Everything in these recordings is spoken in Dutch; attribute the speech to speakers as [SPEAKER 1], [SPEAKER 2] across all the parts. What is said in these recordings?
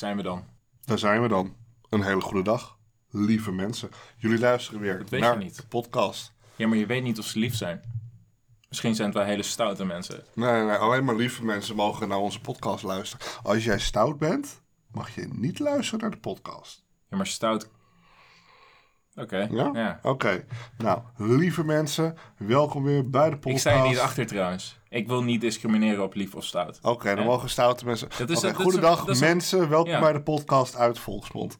[SPEAKER 1] zijn we dan.
[SPEAKER 2] Daar zijn we dan. Een hele goede dag, lieve mensen. Jullie luisteren weer
[SPEAKER 1] weet
[SPEAKER 2] naar
[SPEAKER 1] je niet.
[SPEAKER 2] de podcast.
[SPEAKER 1] Ja, maar je weet niet of ze lief zijn. Misschien zijn het wel hele stoute mensen.
[SPEAKER 2] Nee, nee, nee, alleen maar lieve mensen mogen naar onze podcast luisteren. Als jij stout bent, mag je niet luisteren naar de podcast.
[SPEAKER 1] Ja, maar stout... Oké,
[SPEAKER 2] Ja?
[SPEAKER 1] ja.
[SPEAKER 2] Oké. Nou, lieve mensen, welkom weer bij de
[SPEAKER 1] Ik
[SPEAKER 2] podcast.
[SPEAKER 1] sta er niet achter trouwens. Ik wil niet discrimineren op lief of stout.
[SPEAKER 2] Oké, dan mogen stoute mensen...
[SPEAKER 1] Dat is- dat
[SPEAKER 2] goedendag
[SPEAKER 1] is-
[SPEAKER 2] mensen, welkom
[SPEAKER 1] Ja.
[SPEAKER 2] bij de podcast uit Volksmond.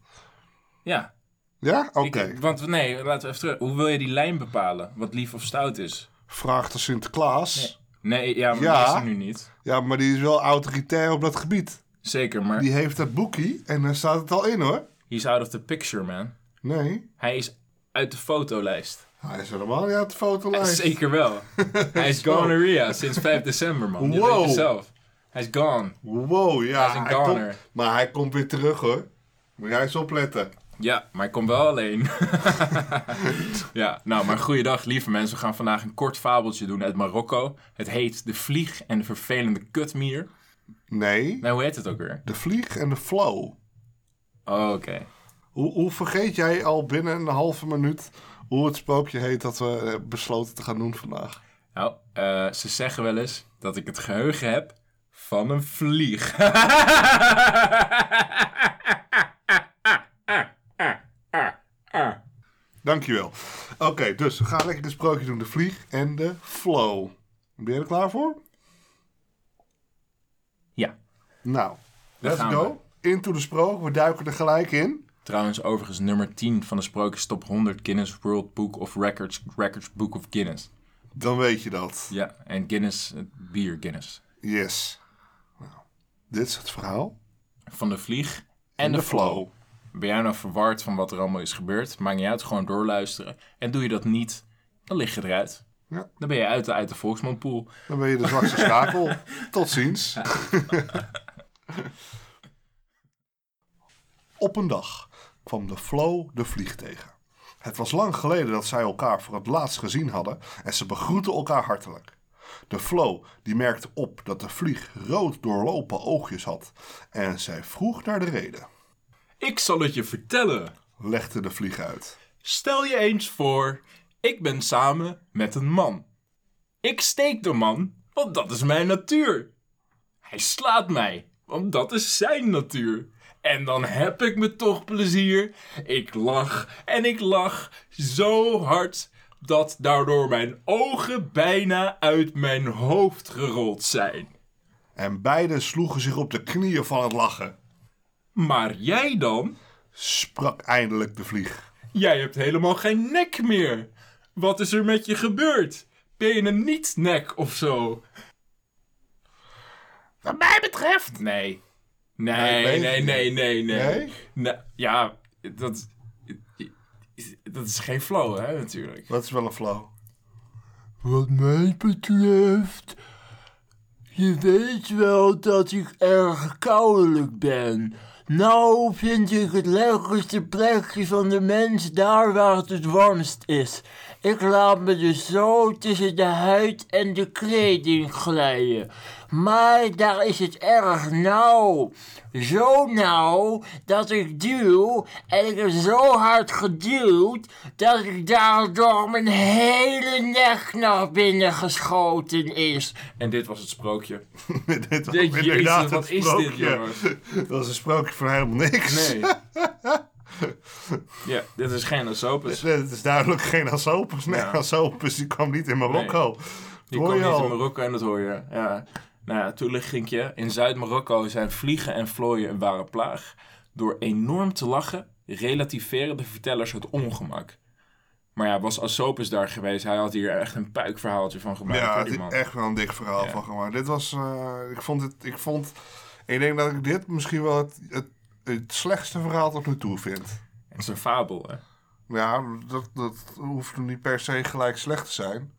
[SPEAKER 1] Ja,
[SPEAKER 2] Ja? Oké.
[SPEAKER 1] ik- want nee, laten we even terug. Hoe wil je die lijn bepalen? Wat lief of stout is?
[SPEAKER 2] Vraag de Sinterklaas.
[SPEAKER 1] Nee, ja, maar
[SPEAKER 2] Ja.
[SPEAKER 1] die is er nu niet.
[SPEAKER 2] Ja, maar die is wel autoritair op dat gebied.
[SPEAKER 1] Zeker, maar
[SPEAKER 2] Die heeft dat boekie en daar staat het al in hoor.
[SPEAKER 1] he's out of the picture, man.
[SPEAKER 2] Nee,
[SPEAKER 1] Hij is uit de fotolijst.
[SPEAKER 2] hij is helemaal niet uit de fotolijst.
[SPEAKER 1] Zeker wel. Hij is gonorrhea sinds 5 december, man.
[SPEAKER 2] Wow.
[SPEAKER 1] weet zelf. Hij is gone.
[SPEAKER 2] Wow, ja.
[SPEAKER 1] Hij is een
[SPEAKER 2] hij
[SPEAKER 1] goner.
[SPEAKER 2] komt- maar hij komt weer terug hoor. Moet jij eens opletten.
[SPEAKER 1] Ja, maar ik kom wel alleen. ja, nou, maar goeiedag, lieve mensen. We gaan vandaag een kort fabeltje doen uit Marokko. Het heet De Vlieg en de Vervelende Kutmier.
[SPEAKER 2] Nee,
[SPEAKER 1] Nou, hoe heet het ook weer?
[SPEAKER 2] de vlieg en de flow.
[SPEAKER 1] Oh, Oké.
[SPEAKER 2] Hoe, hoe vergeet jij al binnen een halve minuut hoe het sprookje heet dat we eh, besloten te gaan doen vandaag?
[SPEAKER 1] Nou, eh, ze zeggen wel eens dat ik het geheugen heb van een vlieg.
[SPEAKER 2] Dankjewel. Oké, dus we gaan lekker een sprookje doen. De vlieg en de flow. Ben je er klaar voor?
[SPEAKER 1] ja.
[SPEAKER 2] Nou, let's go. Into de sprook. We duiken er gelijk in.
[SPEAKER 1] Trouwens, overigens nummer 10 van de Sprookjes Top 100 Guinness World Book of Records, Records Book of Guinness.
[SPEAKER 2] Dan weet je dat.
[SPEAKER 1] Ja, en Guinness, het bier Guinness.
[SPEAKER 2] Yes. Nou, dit is het verhaal.
[SPEAKER 1] Van de vlieg en, de, flow. Ben jij nou verward van wat er allemaal is gebeurd? Maakt niet uit, gewoon doorluisteren. En doe je dat niet, dan lig je eruit.
[SPEAKER 2] Ja.
[SPEAKER 1] Dan ben je uit de, uit de Volksmanpool.
[SPEAKER 2] Dan ben je de zwakste schakel. Tot ziens. Op een dag kwam de Flow de vlieg tegen. Het was lang geleden dat zij elkaar voor het laatst gezien hadden en ze begroetten elkaar hartelijk. De Flow die merkte op dat de vlieg rood doorlopen oogjes had en zij vroeg naar de reden.
[SPEAKER 1] Ik zal het je vertellen.
[SPEAKER 2] Legde de vlieg uit.
[SPEAKER 1] Stel je eens voor, ik ben samen met een man. Ik steek de man, want dat is mijn natuur. Hij slaat mij, want dat is zijn natuur. En dan heb ik me toch plezier. Ik lach en ik lach zo hard dat daardoor mijn ogen bijna uit mijn hoofd gerold zijn.
[SPEAKER 2] En beiden sloegen zich op de knieën van het lachen.
[SPEAKER 1] Maar jij dan?
[SPEAKER 2] Sprak eindelijk de vlieg.
[SPEAKER 1] Jij hebt helemaal geen nek meer. Wat is er met je gebeurd? Ben je een niet-nek of zo?
[SPEAKER 2] Wat mij betreft
[SPEAKER 1] Nee.
[SPEAKER 2] Nee,
[SPEAKER 1] Nee, nee, nee. Nee? Nee, ja, dat, dat is geen flow, hè, natuurlijk.
[SPEAKER 2] Dat is wel een flow.
[SPEAKER 3] Wat mij betreft, je weet wel dat ik erg koudelijk ben. Nou vind ik het lekkerste plekje van de mens daar waar het het warmst is. Ik laat me dus zo tussen de huid en de kleding glijden. Maar daar is het erg nauw. Zo nauw dat ik duw en ik heb zo hard geduwd dat ik daardoor mijn hele nek naar binnen geschoten is.
[SPEAKER 1] En dit was het sprookje.
[SPEAKER 2] dit was
[SPEAKER 1] Jezus,
[SPEAKER 2] inderdaad
[SPEAKER 1] wat
[SPEAKER 2] een
[SPEAKER 1] is dit, jongens?
[SPEAKER 2] Dat was een sprookje van helemaal niks.
[SPEAKER 1] Nee. ja, dit is geen asopus.
[SPEAKER 2] Het is duidelijk geen Asopus. Nee,
[SPEAKER 1] Ja.
[SPEAKER 2] Asopus die kwam niet in Marokko.
[SPEAKER 1] Die kwam niet in Marokko en dat hoor je. Ja. Nou ja, toelichtingje. In Zuid-Marokko zijn vliegen en vlooien een ware plaag. Door enorm te lachen relativeren de vertellers het ongemak. Maar ja, was Asopus daar geweest, hij had hier echt een puikverhaaltje van gemaakt.
[SPEAKER 2] Ja, het is echt wel een dik verhaal
[SPEAKER 1] Ja.
[SPEAKER 2] van gemaakt. Dit was, eh, ik vond het, ik vond, ik denk dat ik dit misschien wel het, het, het slechtste verhaal tot nu toe vind.
[SPEAKER 1] Het is een fabel, hè?
[SPEAKER 2] Ja, dat, dat hoeft niet per se gelijk slecht te zijn.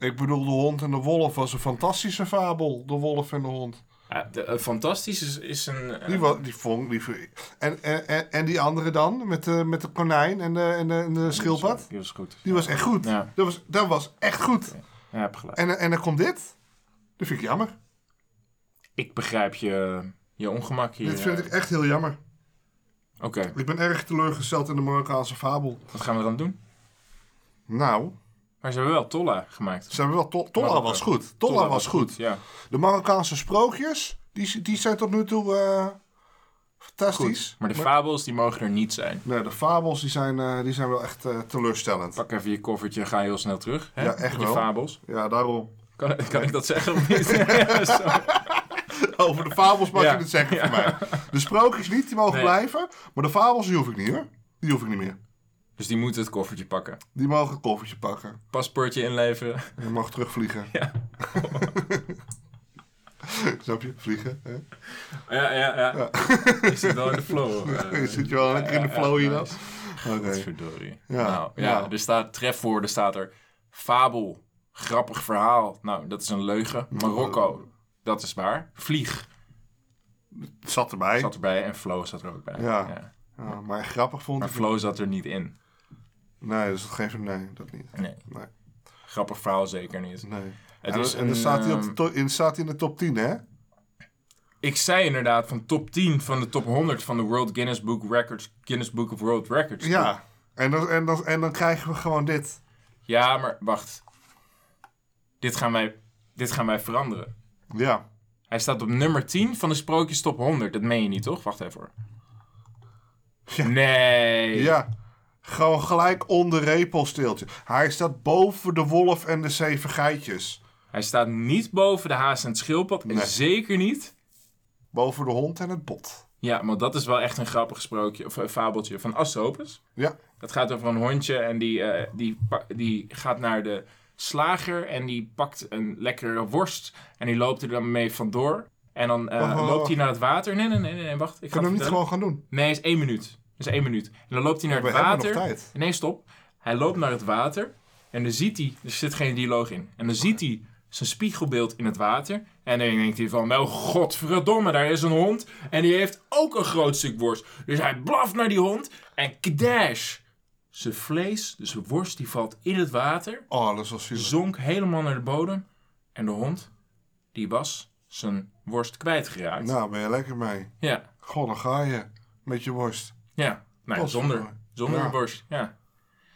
[SPEAKER 2] Ik bedoel, de hond en de wolf was een fantastische fabel. De wolf en de hond.
[SPEAKER 1] Ja, de, eh, fantastisch is, is een... eh,
[SPEAKER 2] Die, wa- die vond die, en, en, en, en die andere dan, met de, met de konijn en de, en de, en de schildpad?
[SPEAKER 1] Die was goed.
[SPEAKER 2] Die was echt goed.
[SPEAKER 1] Ja.
[SPEAKER 2] Dat, was, dat was echt goed.
[SPEAKER 1] Ja, heb gelijk.
[SPEAKER 2] En, en dan komt dit. Dat vind ik jammer.
[SPEAKER 1] Ik begrijp je, je ongemak hier.
[SPEAKER 2] Dit vind
[SPEAKER 1] eh,
[SPEAKER 2] ik echt heel jammer.
[SPEAKER 1] Oké,
[SPEAKER 2] Ik ben erg teleurgesteld in de Marokkaanse fabel.
[SPEAKER 1] wat gaan we dan doen?
[SPEAKER 2] Nou,
[SPEAKER 1] Maar ze hebben wel Tolla gemaakt.
[SPEAKER 2] ze hebben wel... To Tolla
[SPEAKER 1] Marokko.
[SPEAKER 2] was goed. Tolla, was goed.
[SPEAKER 1] Ja,
[SPEAKER 2] De Marokkaanse sprookjes, die, die zijn tot nu toe eh, fantastisch.
[SPEAKER 1] goed. Maar de fabels, die mogen er niet zijn.
[SPEAKER 2] Nee, de fabels die zijn, eh, die zijn wel echt eh, teleurstellend.
[SPEAKER 1] Pak even je koffertje en ga heel snel terug. Hè?
[SPEAKER 2] Ja, echt
[SPEAKER 1] Met je
[SPEAKER 2] wel.
[SPEAKER 1] fabels.
[SPEAKER 2] Ja, daarom.
[SPEAKER 1] Kan, kan ik dat zeggen of niet?
[SPEAKER 2] Over de fabels mag
[SPEAKER 1] Ja.
[SPEAKER 2] je het zeggen voor mij. De sprookjes niet, die mogen
[SPEAKER 1] Nee.
[SPEAKER 2] blijven. Maar de fabels, die hoef ik niet hoor. Die hoef ik niet meer.
[SPEAKER 1] Dus die moeten het koffertje pakken.
[SPEAKER 2] Die mogen een koffertje pakken.
[SPEAKER 1] Paspoortje inleveren.
[SPEAKER 2] En je mag terugvliegen.
[SPEAKER 1] Ja.
[SPEAKER 2] Snap je? Vliegen. Hè?
[SPEAKER 1] Ja, ja, ja. Je zit wel in de flow. eh.
[SPEAKER 2] Je zit je wel lekker in de flow hier dan?
[SPEAKER 1] nice.
[SPEAKER 2] Oké.
[SPEAKER 1] Verdorie.
[SPEAKER 2] Ja,
[SPEAKER 1] Nou, ja, er staat trefwoorden, staat er fabel, grappig verhaal. Nou, dat is een leugen. Marokko, dat is waar. Vlieg
[SPEAKER 2] Het zat erbij.
[SPEAKER 1] zat erbij en flow zat er ook bij.
[SPEAKER 2] Ja. Ja, maar grappig vond
[SPEAKER 1] Maar
[SPEAKER 2] ik.
[SPEAKER 1] flow zat er niet in.
[SPEAKER 2] Nee, dus dat geeft hem. Nee, dat niet.
[SPEAKER 1] Nee,
[SPEAKER 2] Nee.
[SPEAKER 1] grappig verhaal zeker niet.
[SPEAKER 2] nee.
[SPEAKER 1] Het
[SPEAKER 2] en
[SPEAKER 1] is
[SPEAKER 2] en dan
[SPEAKER 1] een,
[SPEAKER 2] staat hij, op de
[SPEAKER 1] ehm,
[SPEAKER 2] to- in, staat hij in de top 10, hè?
[SPEAKER 1] Ik zei inderdaad van top 10 van de top 100 van de World Guinness Book Records, Guinness Book of World Records.
[SPEAKER 2] Ja. En dan, en, dan, en dan krijgen we gewoon dit.
[SPEAKER 1] Ja, maar wacht. Dit gaan wij, dit gaan wij veranderen.
[SPEAKER 2] Ja.
[SPEAKER 1] Hij staat op nummer 10 van de Sprookjes Top 100. Dat meen je niet, toch? Wacht even hoor.
[SPEAKER 2] Ja.
[SPEAKER 1] Nee.
[SPEAKER 2] Ja. Gewoon gelijk onder repelsteeltje. Hij staat boven de wolf en de zeven geitjes.
[SPEAKER 1] Hij staat niet boven de haas en het schildpad. En zeker niet.
[SPEAKER 2] Boven de hond en het bot.
[SPEAKER 1] Ja, maar dat is wel echt een grappig sprookje, of een fabeltje van Asopus.
[SPEAKER 2] Ja.
[SPEAKER 1] Dat gaat over een hondje en die, eh, die, die gaat naar de slager en die pakt een lekkere worst en die loopt er dan mee vandoor. En dan eh,
[SPEAKER 2] wacht,
[SPEAKER 1] loopt hij naar het water. Nee, nee, nee, nee, wacht. Ik
[SPEAKER 2] we
[SPEAKER 1] het
[SPEAKER 2] niet gewoon gaan doen?
[SPEAKER 1] Nee, is één minuut. Is één minuut. En dan loopt hij naar het water. Nee, stop. Hij loopt naar het water en dan ziet hij, er zit geen dialoog in. En dan ziet hij zijn spiegelbeeld in het water. En dan denkt hij van, wel godverdomme, daar is een hond. En die heeft ook een groot stuk worst. Dus hij blaft naar die hond en kdash. Zijn vlees, dus zijn worst, die valt in het water.
[SPEAKER 2] Oh, dat wel zielig.
[SPEAKER 1] Zonk helemaal naar de bodem. En de hond, die was zijn worst kwijtgeraakt.
[SPEAKER 2] Nou, ben je lekker mee.
[SPEAKER 1] Ja,
[SPEAKER 2] Goh, dan ga je. Met je worst.
[SPEAKER 1] Ja. Nou,
[SPEAKER 2] Dat is
[SPEAKER 1] zonder, zonder de worst, ja.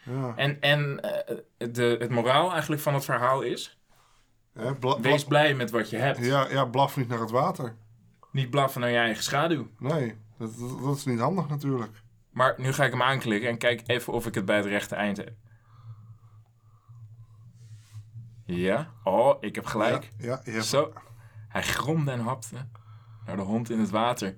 [SPEAKER 2] Ja.
[SPEAKER 1] En, en eh, de, het moraal eigenlijk van het verhaal is...
[SPEAKER 2] Hè, bla-
[SPEAKER 1] Wees blij met wat je hebt.
[SPEAKER 2] ja, ja, blaf niet naar het water.
[SPEAKER 1] Niet blaffen naar je eigen schaduw.
[SPEAKER 2] Nee, dat, dat, dat is niet handig natuurlijk.
[SPEAKER 1] Maar nu ga ik hem aanklikken en kijk even of ik het bij het rechte eind heb. Ja. Oh, ik heb gelijk.
[SPEAKER 2] Ja, ja, je hebt-
[SPEAKER 1] Zo. Hij gromde en hapte naar de hond in het water.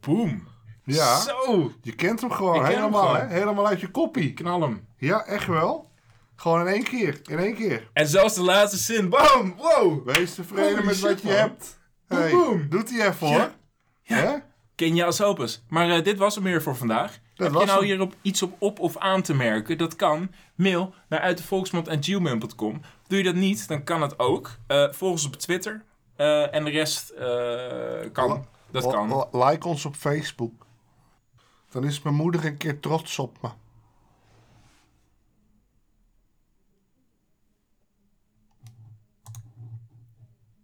[SPEAKER 1] Boom.
[SPEAKER 2] Ja.
[SPEAKER 1] Zo.
[SPEAKER 2] je kent hem gewoon
[SPEAKER 1] hem
[SPEAKER 2] helemaal,
[SPEAKER 1] gewoon.
[SPEAKER 2] hè? Helemaal uit je koppie.
[SPEAKER 1] Knal hem.
[SPEAKER 2] Ja, echt wel. Gewoon in één keer. In één keer.
[SPEAKER 1] En zelfs de laatste zin. Bam. Wow.
[SPEAKER 2] Wees tevreden
[SPEAKER 1] Holy
[SPEAKER 2] met
[SPEAKER 1] shit,
[SPEAKER 2] wat je
[SPEAKER 1] man.
[SPEAKER 2] hebt. Hey, doet hij even
[SPEAKER 1] Ja.
[SPEAKER 2] hoor. Hè?
[SPEAKER 1] Ken je als opus. Maar eh, dit was hem weer voor vandaag. Heb
[SPEAKER 2] was
[SPEAKER 1] je nou
[SPEAKER 2] hem.
[SPEAKER 1] hier op iets op, op of aan te merken? Dat kan. Mail naar uitdevolksmond.gmail.com. Doe je dat niet, dan kan het ook. Eh volg ons op Twitter. Eh, en de rest kan. Dat kan.
[SPEAKER 2] Li- Like ons op Facebook. Dan is mijn moeder een keer trots op me.